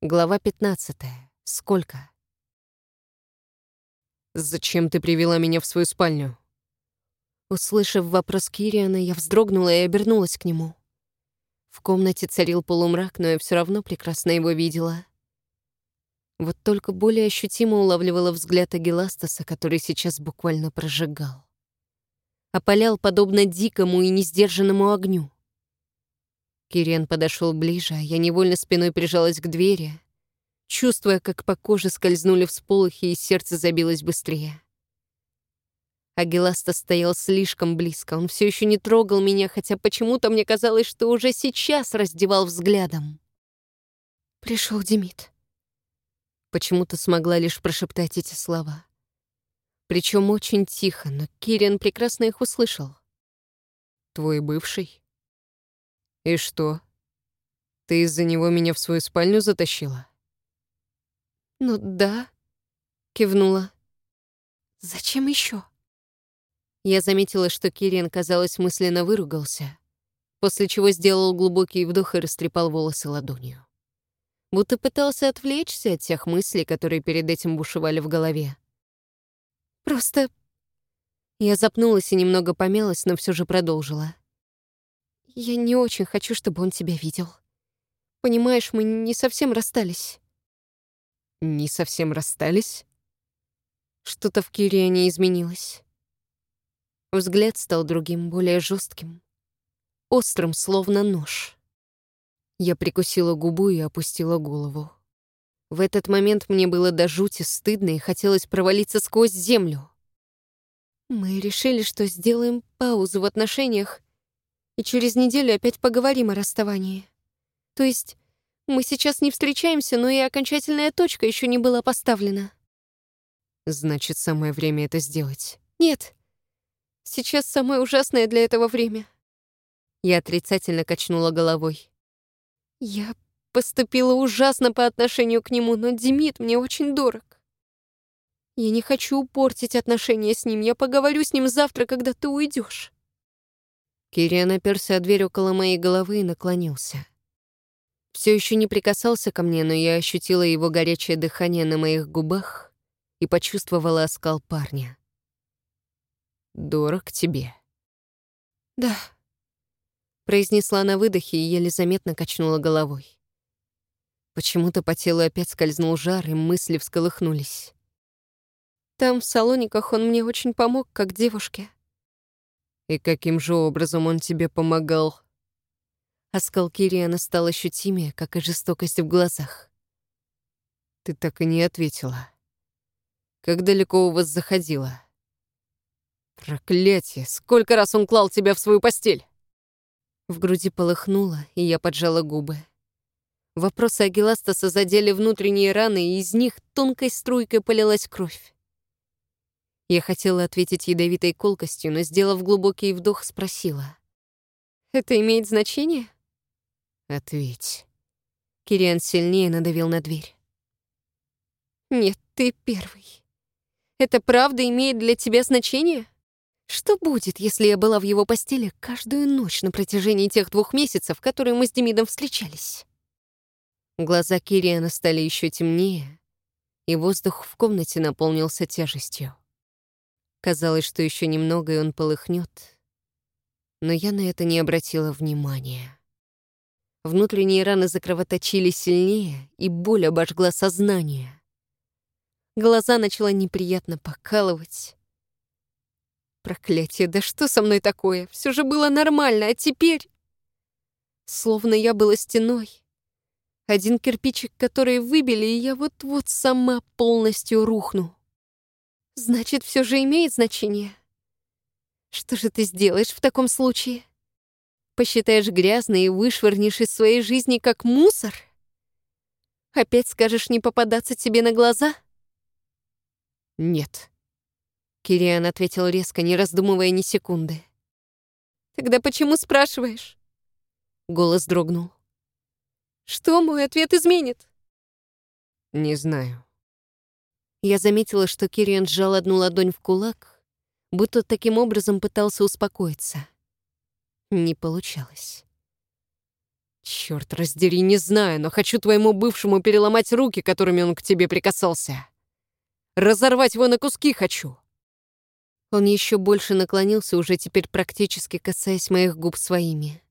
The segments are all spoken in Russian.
Глава 15. Сколько? «Зачем ты привела меня в свою спальню?» Услышав вопрос Кириана, я вздрогнула и обернулась к нему. В комнате царил полумрак, но я все равно прекрасно его видела. Вот только более ощутимо улавливала взгляд Агиластаса, который сейчас буквально прожигал. Опалял подобно дикому и несдержанному огню. Кириан подошел ближе, а я невольно спиной прижалась к двери, чувствуя, как по коже скользнули всполохи, и сердце забилось быстрее. Агиласта стоял слишком близко, он все еще не трогал меня, хотя почему-то мне казалось, что уже сейчас раздевал взглядом. Пришел Демид. Почему-то смогла лишь прошептать эти слова. Причем очень тихо, но Кириан прекрасно их услышал. «Твой бывший?» «И что? Ты из-за него меня в свою спальню затащила?» «Ну да», — кивнула. «Зачем еще? Я заметила, что Кириан, казалось, мысленно выругался, после чего сделал глубокий вдох и растрепал волосы ладонью. Будто пытался отвлечься от тех мыслей, которые перед этим бушевали в голове. «Просто...» Я запнулась и немного помялась, но все же продолжила. Я не очень хочу, чтобы он тебя видел. Понимаешь, мы не совсем расстались. Не совсем расстались? Что-то в Кириане изменилось. Взгляд стал другим, более жестким, острым, словно нож. Я прикусила губу и опустила голову. В этот момент мне было до жути стыдно и хотелось провалиться сквозь землю. Мы решили, что сделаем паузу в отношениях и через неделю опять поговорим о расставании. То есть мы сейчас не встречаемся, но и окончательная точка еще не была поставлена. Значит, самое время это сделать. Нет. Сейчас самое ужасное для этого время. Я отрицательно качнула головой. Я поступила ужасно по отношению к нему, но Демид мне очень дорог. Я не хочу портить отношения с ним. Я поговорю с ним завтра, когда ты уйдешь. Кириан оперся о дверь около моей головы и наклонился. Все еще не прикасался ко мне, но я ощутила его горячее дыхание на моих губах и почувствовала оскал парня. «Дорог тебе». «Да», — произнесла на выдохе и еле заметно качнула головой. Почему-то по телу опять скользнул жар, и мысли всколыхнулись. Там, в Салониках, он мне очень помог, как девушке. И каким же образом он тебе помогал? Оскал Кириана стал ощутимее, как и жестокость в глазах. Ты так и не ответила. Как далеко у вас заходила? Проклятие! Сколько раз он клал тебя в свою постель? В груди полыхнуло, и я поджала губы. Вопросы Агиластаса задели внутренние раны, и из них тонкой струйкой полилась кровь. Я хотела ответить ядовитой колкостью, но, сделав глубокий вдох, спросила. «Это имеет значение?» «Ответь». Кириан сильнее надавил на дверь. «Нет, ты первый. Это правда имеет для тебя значение? Что будет, если я была в его постели каждую ночь на протяжении тех двух месяцев, которые мы с Демидом встречались?» Глаза Кириана стали еще темнее, и воздух в комнате наполнился тяжестью. Казалось, что еще немного, и он полыхнет. Но я на это не обратила внимания. Внутренние раны закровоточили сильнее, и боль обожгла сознание. Глаза начала неприятно покалывать. Проклятие, да что со мной такое? Все же было нормально, а теперь... Словно я была стеной. Один кирпичик, который выбили, и я вот-вот сама полностью рухну. Значит, все же имеет значение. Что же ты сделаешь в таком случае? Посчитаешь грязный и вышвырнешь из своей жизни как мусор? Опять скажешь не попадаться тебе на глаза? Нет. Кириан ответил резко, не раздумывая ни секунды. Тогда почему спрашиваешь? Голос дрогнул. Что мой ответ изменит? Не знаю. Я заметила, что Кириан сжал одну ладонь в кулак, будто таким образом пытался успокоиться. Не получалось. Черт раздери, не знаю, но хочу твоему бывшему переломать руки, которыми он к тебе прикасался. Разорвать его на куски хочу. Он еще больше наклонился, уже теперь практически касаясь моих губ своими.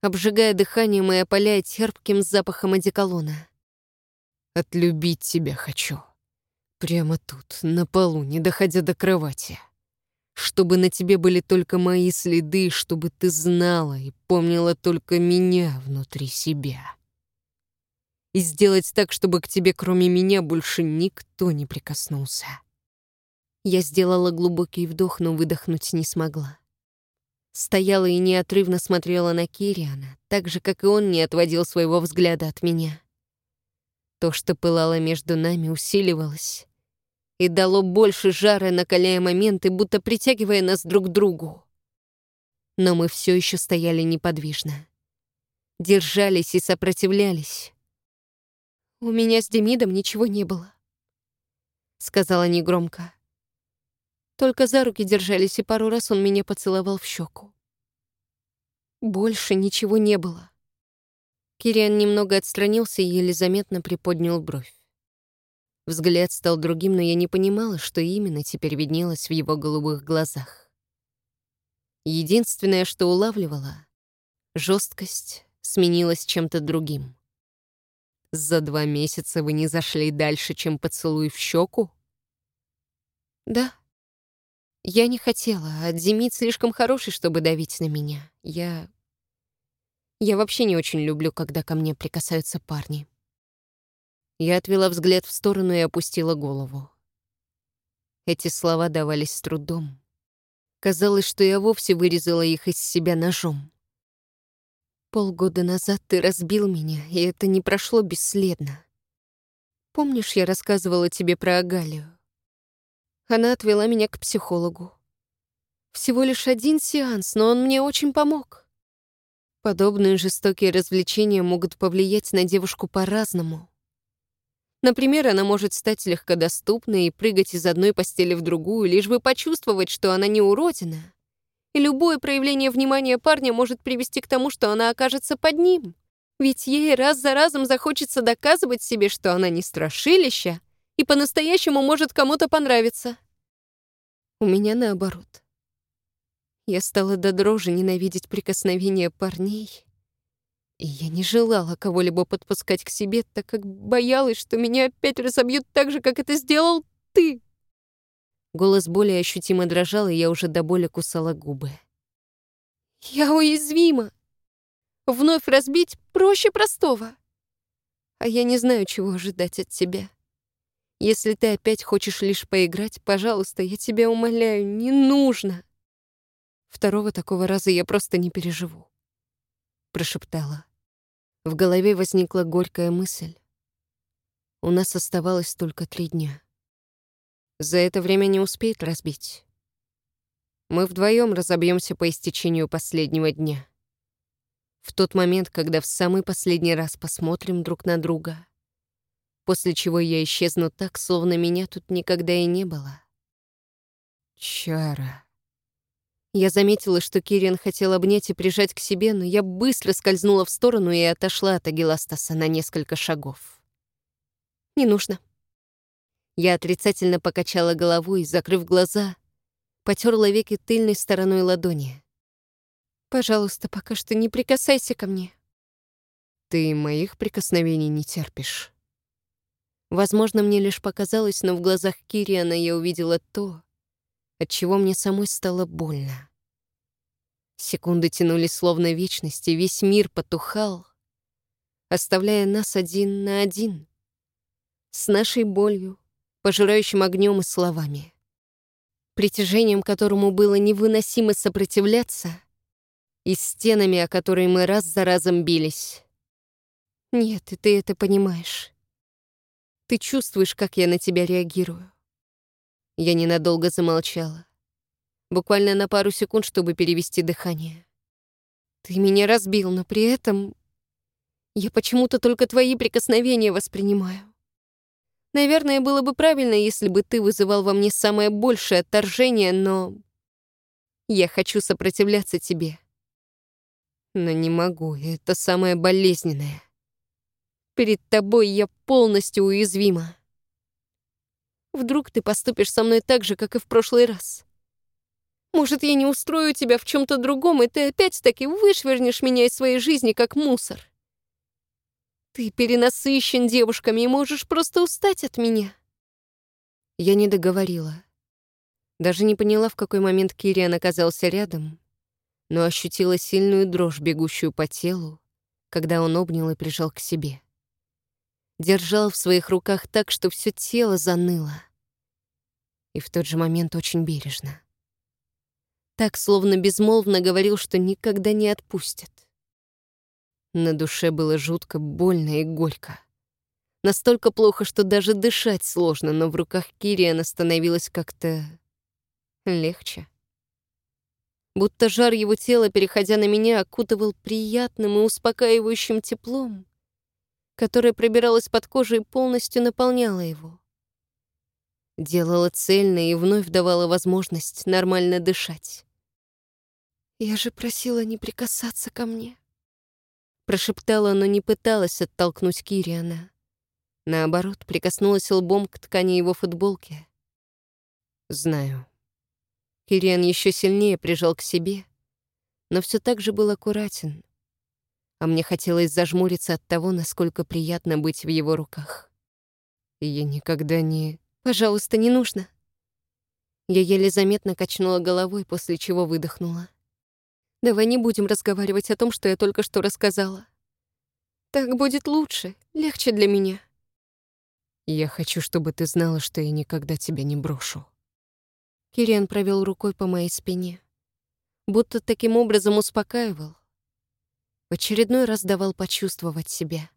Обжигая дыханием и опаляя терпким запахом одеколона. Отлюбить тебя хочу. Прямо тут, на полу, не доходя до кровати. Чтобы на тебе были только мои следы, чтобы ты знала и помнила только меня внутри себя. И сделать так, чтобы к тебе, кроме меня, больше никто не прикоснулся. Я сделала глубокий вдох, но выдохнуть не смогла. Стояла и неотрывно смотрела на Кириана, так же, как и он не отводил своего взгляда от меня. То, что пылало между нами, усиливалось и дало больше жара, накаляя моменты, будто притягивая нас друг к другу. Но мы все еще стояли неподвижно. Держались и сопротивлялись. «У меня с Демидом ничего не было», — сказала негромко. Только за руки держались, и пару раз он меня поцеловал в щеку. Больше ничего не было. Кириан немного отстранился и еле заметно приподнял бровь. Взгляд стал другим, но я не понимала, что именно теперь виднелось в его голубых глазах. Единственное, что улавливала — жесткость сменилась чем-то другим. «За два месяца вы не зашли дальше, чем поцелуй в щеку?» «Да. Я не хотела, а Демид слишком хороший, чтобы давить на меня. Я... Я вообще не очень люблю, когда ко мне прикасаются парни». Я отвела взгляд в сторону и опустила голову. Эти слова давались с трудом. Казалось, что я вовсе вырезала их из себя ножом. Полгода назад ты разбил меня, и это не прошло бесследно. Помнишь, я рассказывала тебе про Агалию? Она отвела меня к психологу. Всего лишь один сеанс, но он мне очень помог. Подобные жестокие развлечения могут повлиять на девушку по-разному. Например, она может стать легкодоступной и прыгать из одной постели в другую, лишь бы почувствовать, что она не уродина. И любое проявление внимания парня может привести к тому, что она окажется под ним. Ведь ей раз за разом захочется доказывать себе, что она не страшилища и по-настоящему может кому-то понравиться. У меня наоборот. Я стала до дрожи ненавидеть прикосновения парней и я не желала кого-либо подпускать к себе, так как боялась, что меня опять разобьют так же, как это сделал ты. Голос более ощутимо дрожал, и я уже до боли кусала губы. Я уязвима. Вновь разбить проще простого. А я не знаю, чего ожидать от тебя. Если ты опять хочешь лишь поиграть, пожалуйста, я тебя умоляю, не нужно. Второго такого раза я просто не переживу прошептала. В голове возникла горькая мысль. У нас оставалось только три дня. За это время не успеет разбить. Мы вдвоем разобьемся по истечению последнего дня. В тот момент, когда в самый последний раз посмотрим друг на друга, после чего я исчезну так, словно меня тут никогда и не было. Чара. Я заметила, что Кириан хотел обнять и прижать к себе, но я быстро скользнула в сторону и отошла от Агиластаса на несколько шагов. «Не нужно». Я отрицательно покачала головой, закрыв глаза, потерла веки тыльной стороной ладони. «Пожалуйста, пока что не прикасайся ко мне». «Ты моих прикосновений не терпишь». Возможно, мне лишь показалось, но в глазах Кириана я увидела то, отчего мне самой стало больно. Секунды тянулись словно вечности, весь мир потухал, оставляя нас один на один, с нашей болью, пожирающим огнем и словами, притяжением которому было невыносимо сопротивляться, и стенами, о которые мы раз за разом бились. Нет, и ты это понимаешь. Ты чувствуешь, как я на тебя реагирую. Я ненадолго замолчала. Буквально на пару секунд, чтобы перевести дыхание. Ты меня разбил, но при этом я почему-то только твои прикосновения воспринимаю. Наверное, было бы правильно, если бы ты вызывал во мне самое большее отторжение, но я хочу сопротивляться тебе. Но не могу, это самое болезненное. Перед тобой я полностью уязвима. Вдруг ты поступишь со мной так же, как и в прошлый раз. Может, я не устрою тебя в чем то другом, и ты опять-таки вышвырнешь меня из своей жизни, как мусор. Ты перенасыщен девушками и можешь просто устать от меня. Я не договорила. Даже не поняла, в какой момент Кириан оказался рядом, но ощутила сильную дрожь, бегущую по телу, когда он обнял и прижал к себе. Держал в своих руках так, что все тело заныло. И в тот же момент очень бережно. Так, словно безмолвно говорил, что никогда не отпустит. На душе было жутко больно и горько. Настолько плохо, что даже дышать сложно, но в руках Кириана становилось как-то легче. Будто жар его тела, переходя на меня, окутывал приятным и успокаивающим теплом, которое пробиралось под кожу и полностью наполняло его. Делала цельно и вновь давала возможность нормально дышать. «Я же просила не прикасаться ко мне», прошептала, но не пыталась оттолкнуть Кириана. Наоборот, прикоснулась лбом к ткани его футболки. «Знаю», Кириан еще сильнее прижал к себе, но все так же был аккуратен, а мне хотелось зажмуриться от того, насколько приятно быть в его руках. И я никогда не... «Пожалуйста, не нужно». Я еле заметно качнула головой, после чего выдохнула. «Давай не будем разговаривать о том, что я только что рассказала. Так будет лучше, легче для меня». «Я хочу, чтобы ты знала, что я никогда тебя не брошу», Кириан провел рукой по моей спине, будто таким образом успокаивал. В очередной раз давал почувствовать себя.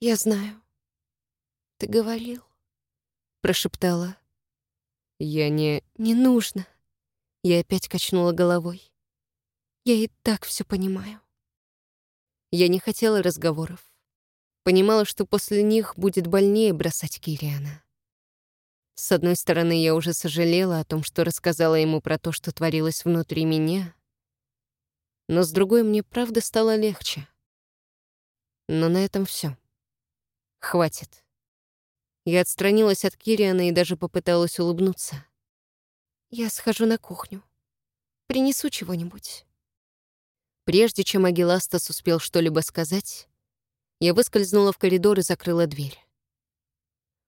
«Я знаю. Ты говорил», — прошептала. «Я не...» «Не нужно». Я опять качнула головой. «Я и так все понимаю». Я не хотела разговоров. Понимала, что после них будет больнее бросать Кириана. С одной стороны, я уже сожалела о том, что рассказала ему про то, что творилось внутри меня, но с другой мне правда стало легче. Но на этом все. Хватит. Я отстранилась от Кириана и даже попыталась улыбнуться. «Я схожу на кухню. Принесу чего-нибудь». Прежде чем Агиластас успел что-либо сказать, я выскользнула в коридор и закрыла дверь.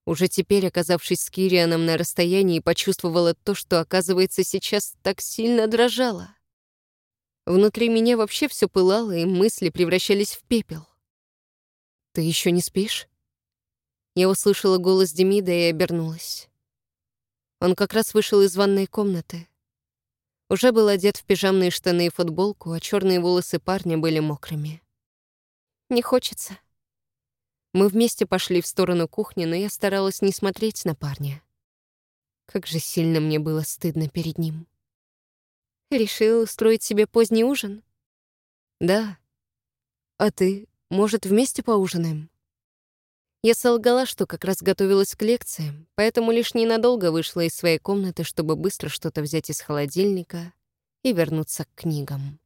Уже теперь, оказавшись с Кирианом на расстоянии, почувствовала то, что, оказывается, сейчас так сильно дрожало. Внутри меня вообще все пылало, и мысли превращались в пепел. «Ты еще не спишь?» Я услышала голос Демида и обернулась. Он как раз вышел из ванной комнаты. Уже был одет в пижамные штаны и футболку, а черные волосы парня были мокрыми. «Не хочется», мы вместе пошли в сторону кухни, но я старалась не смотреть на парня. Как же сильно мне было стыдно перед ним. Решил устроить себе поздний ужин? Да. А ты, может, вместе поужинаем? Я солгала, что как раз готовилась к лекциям, поэтому лишь ненадолго вышла из своей комнаты, чтобы быстро что-то взять из холодильника и вернуться к книгам.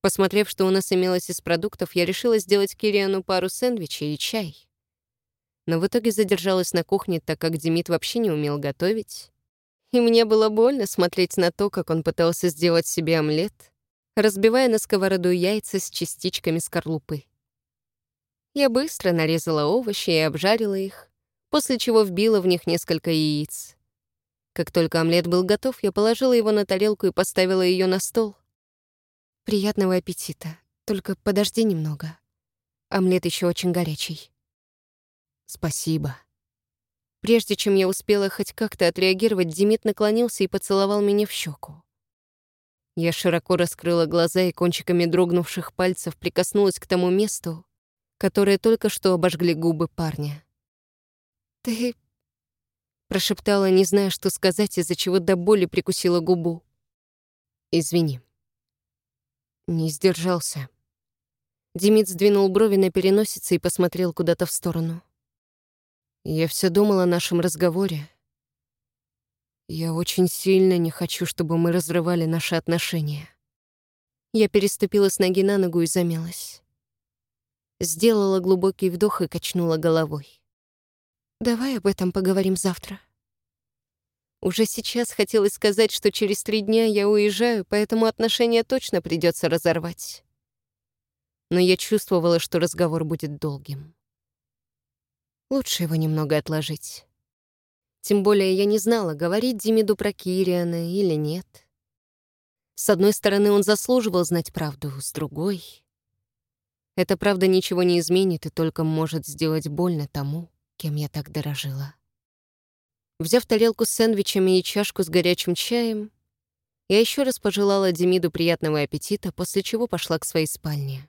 Посмотрев, что у нас имелось из продуктов, я решила сделать Кириану пару сэндвичей и чай. Но в итоге задержалась на кухне, так как Демид вообще не умел готовить. И мне было больно смотреть на то, как он пытался сделать себе омлет, разбивая на сковороду яйца с частичками скорлупы. Я быстро нарезала овощи и обжарила их, после чего вбила в них несколько яиц. Как только омлет был готов, я положила его на тарелку и поставила ее на стол. Приятного аппетита. Только подожди немного. Омлет еще очень горячий. Спасибо. Прежде чем я успела хоть как-то отреагировать, Демид наклонился и поцеловал меня в щеку. Я широко раскрыла глаза и кончиками дрогнувших пальцев прикоснулась к тому месту, которое только что обожгли губы парня. «Ты...» — прошептала, не зная, что сказать, из-за чего до боли прикусила губу. «Извини». Не сдержался. Демид сдвинул брови на переносице и посмотрел куда-то в сторону. Я все думал о нашем разговоре. Я очень сильно не хочу, чтобы мы разрывали наши отношения. Я переступила с ноги на ногу и замялась. Сделала глубокий вдох и качнула головой. «Давай об этом поговорим завтра». Уже сейчас хотелось сказать, что через три дня я уезжаю, поэтому отношения точно придется разорвать. Но я чувствовала, что разговор будет долгим. Лучше его немного отложить. Тем более я не знала, говорить Демиду про Кириана или нет. С одной стороны, он заслуживал знать правду, с другой... Эта правда ничего не изменит и только может сделать больно тому, кем я так дорожила. Взяв тарелку с сэндвичами и чашку с горячим чаем, я еще раз пожелала Демиду приятного аппетита, после чего пошла к своей спальне.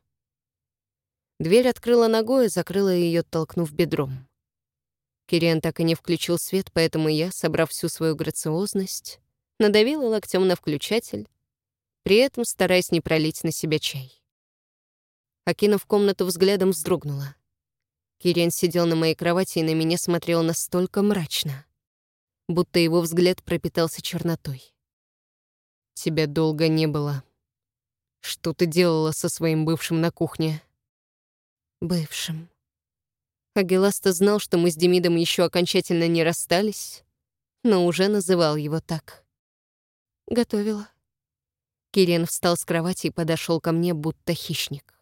Дверь открыла ногой и закрыла ее, толкнув бедром. Кириан так и не включил свет, поэтому я, собрав всю свою грациозность, надавила локтем на включатель, при этом стараясь не пролить на себя чай. Окинув комнату взглядом, вздрогнула. Кириан сидел на моей кровати и на меня смотрел настолько мрачно, будто его взгляд пропитался чернотой. «Тебя долго не было. Что ты делала со своим бывшим на кухне?» «Бывшим». Агиласта знал, что мы с Демидом еще окончательно не расстались, но уже называл его так. Готовила. Кириан встал с кровати и подошел ко мне, будто хищник.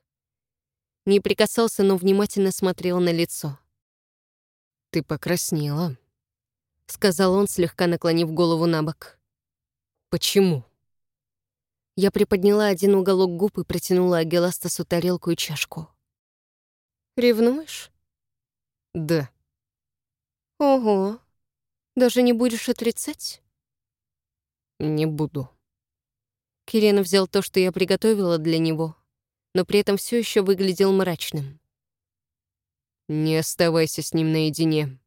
Не прикасался, но внимательно смотрел на лицо. «Ты покраснела», — сказал он, слегка наклонив голову на бок. «Почему?» Я приподняла один уголок губ и протянула Агеластасу тарелку и чашку. «Ревнуешь?» «Да». «Ого, даже не будешь отрицать?» «Не буду». Кирен взял то, что я приготовила для него, но при этом все еще выглядел мрачным. «Не оставайся с ним наедине»,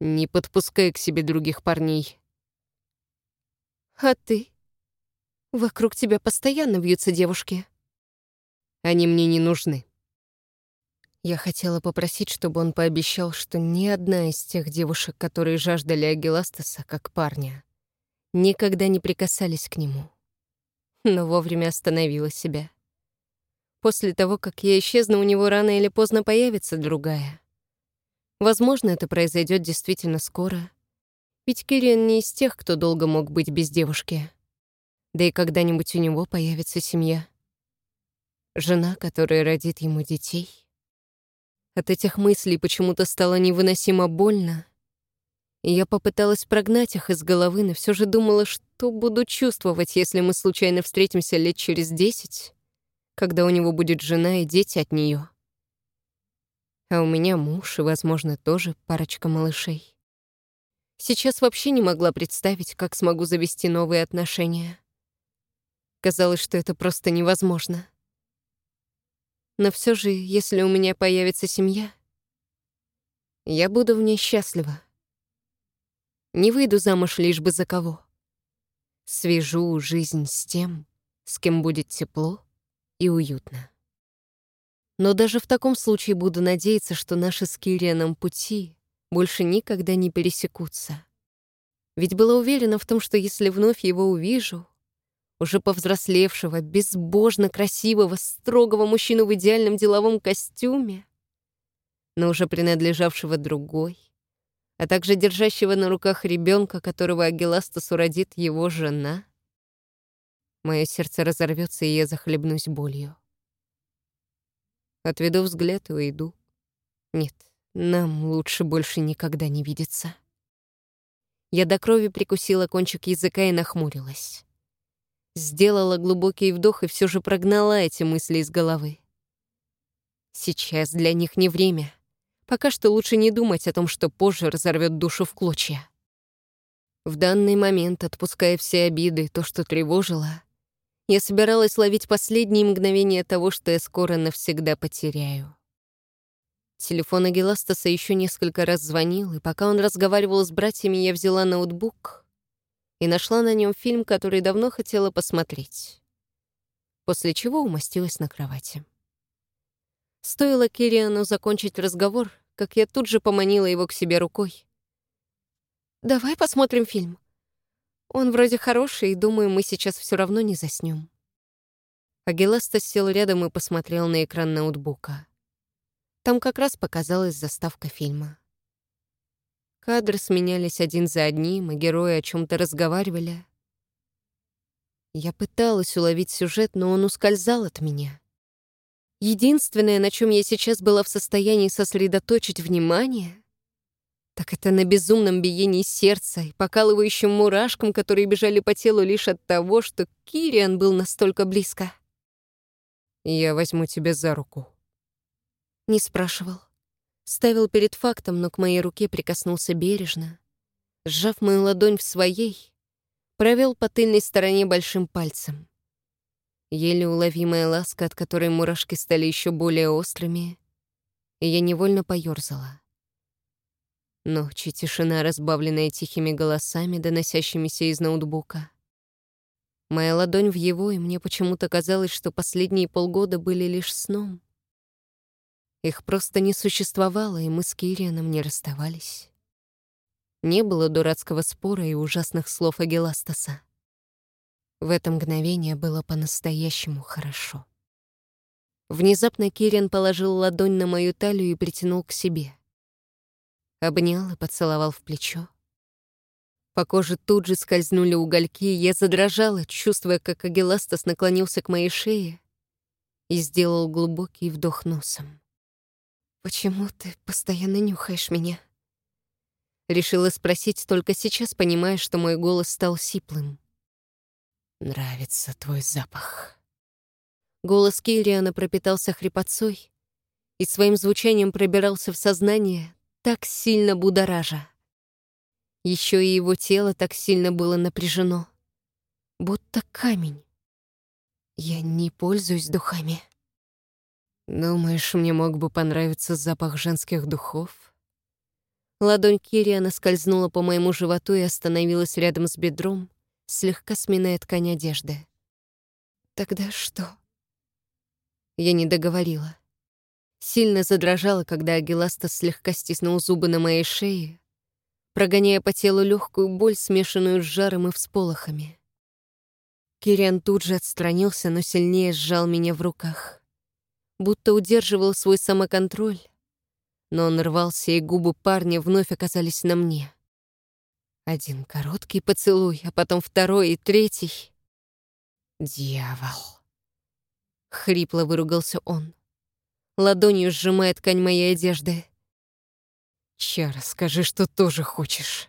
не подпускай к себе других парней. А ты? Вокруг тебя постоянно вьются девушки. Они мне не нужны. Я хотела попросить, чтобы он пообещал, что ни одна из тех девушек, которые жаждали Агиластаса как парня, никогда не прикасались к нему. Но вовремя остановила себя. После того, как я исчезну, у него рано или поздно появится другая. Возможно, это произойдет действительно скоро. Ведь Кириан не из тех, кто долго мог быть без девушки. Да и когда-нибудь у него появится семья. Жена, которая родит ему детей. От этих мыслей почему-то стало невыносимо больно. Я попыталась прогнать их из головы, но все же думала, что буду чувствовать, если мы случайно встретимся лет через десять, когда у него будет жена и дети от нее. А у меня муж и, возможно, тоже парочка малышей. Сейчас вообще не могла представить, как смогу завести новые отношения. Казалось, что это просто невозможно. Но все же, если у меня появится семья, я буду в ней счастлива. Не выйду замуж лишь бы за кого. Свяжу жизнь с тем, с кем будет тепло и уютно. Но даже в таком случае буду надеяться, что наши с Кирианом пути больше никогда не пересекутся. Ведь была уверена в том, что если вновь его увижу, уже повзрослевшего, безбожно красивого, строгого мужчину в идеальном деловом костюме, но уже принадлежавшего другой, а также держащего на руках ребенка, которого Агиластас уродит его жена, мое сердце разорвется, и я захлебнусь болью. Отведу взгляд и уйду. Нет, нам лучше больше никогда не видеться. Я до крови прикусила кончик языка и нахмурилась. Сделала глубокий вдох и все же прогнала эти мысли из головы. Сейчас для них не время. Пока что лучше не думать о том, что позже разорвет душу в клочья. В данный момент, отпуская все обиды, то, что тревожило, я собиралась ловить последние мгновения того, что я скоро навсегда потеряю. Телефон Агиластаса еще несколько раз звонил, и пока он разговаривал с братьями, я взяла ноутбук и нашла на нем фильм, который давно хотела посмотреть. После чего умостилась на кровати. Стоило Кириану закончить разговор, как я тут же поманила его к себе рукой. «Давай посмотрим фильм. Он вроде хороший, и думаю, мы сейчас все равно не заснем. Агиласта сел рядом и посмотрел на экран ноутбука. Там как раз показалась заставка фильма. Кадры сменялись один за одним, и герои о чем то разговаривали. Я пыталась уловить сюжет, но он ускользал от меня. Единственное, на чем я сейчас была в состоянии сосредоточить внимание, так это на безумном биении сердца и покалывающим мурашкам, которые бежали по телу лишь от того, что Кириан был настолько близко. «Я возьму тебя за руку». Не спрашивал. Ставил перед фактом, но к моей руке прикоснулся бережно. Сжав мою ладонь в своей, провел по тыльной стороне большим пальцем. Еле уловимая ласка, от которой мурашки стали еще более острыми, и я невольно поёрзала. Ночь и тишина, разбавленная тихими голосами, доносящимися из ноутбука. Моя ладонь в его, и мне почему-то казалось, что последние полгода были лишь сном. Их просто не существовало, и мы с Кирианом не расставались. Не было дурацкого спора и ужасных слов Агеластаса. В это мгновение было по-настоящему хорошо. Внезапно Кириан положил ладонь на мою талию и притянул к себе. Обнял и поцеловал в плечо. По коже тут же скользнули угольки, и я задрожала, чувствуя, как Агеластас наклонился к моей шее и сделал глубокий вдох носом. «Почему ты постоянно нюхаешь меня?» Решила спросить только сейчас, понимая, что мой голос стал сиплым. «Нравится твой запах». Голос Кириана пропитался хрипотцой и своим звучанием пробирался в сознание, так сильно будоража. Еще и его тело так сильно было напряжено. Будто камень. Я не пользуюсь духами. Думаешь, мне мог бы понравиться запах женских духов? Ладонь Кириана скользнула по моему животу и остановилась рядом с бедром, слегка сминая ткань одежды. Тогда что? Я не договорила. Сильно задрожала, когда Агиласта слегка стиснул зубы на моей шее, прогоняя по телу легкую боль, смешанную с жаром и всполохами. Кириан тут же отстранился, но сильнее сжал меня в руках. Будто удерживал свой самоконтроль, но он рвался, и губы парня вновь оказались на мне. Один короткий поцелуй, а потом второй и третий. «Дьявол!» — хрипло выругался он. Ладонью сжимая ткань моей одежды. Чара, скажи, что тоже хочешь.